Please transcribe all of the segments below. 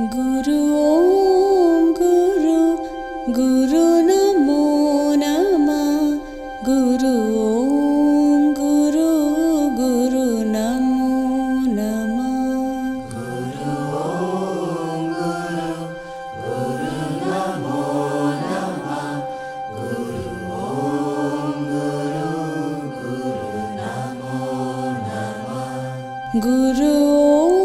गुरु ॐ गुरु गुरु नमो नमः। गुरु ॐ गुरु गुरु नमो नमः। गुरु गुरु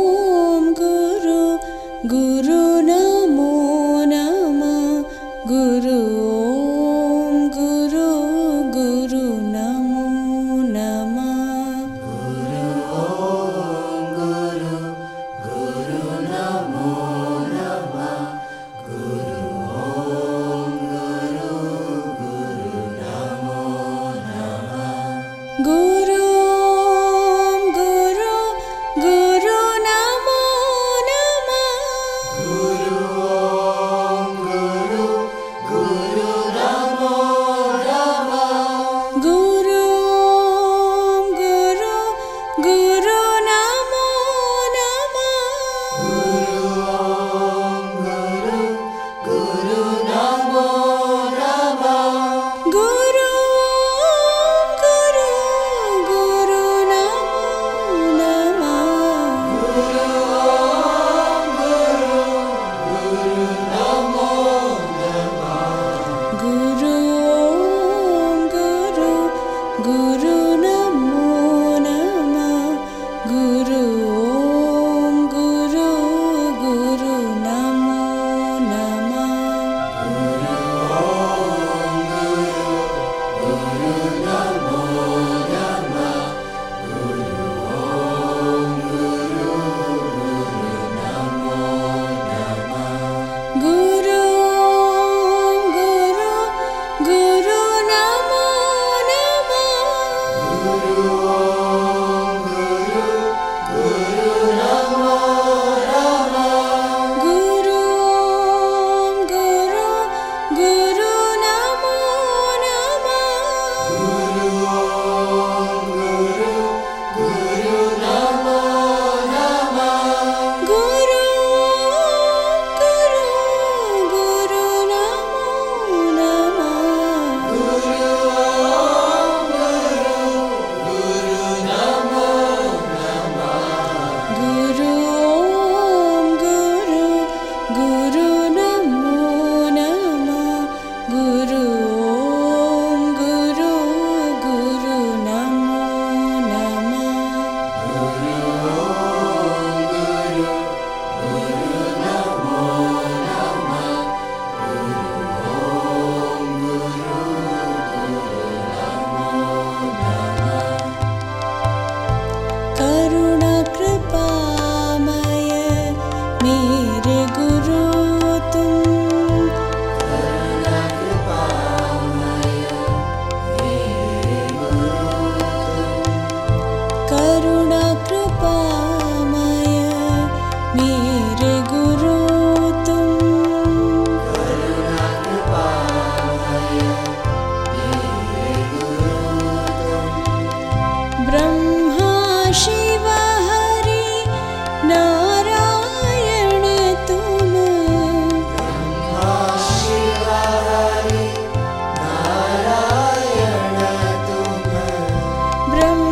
Brahma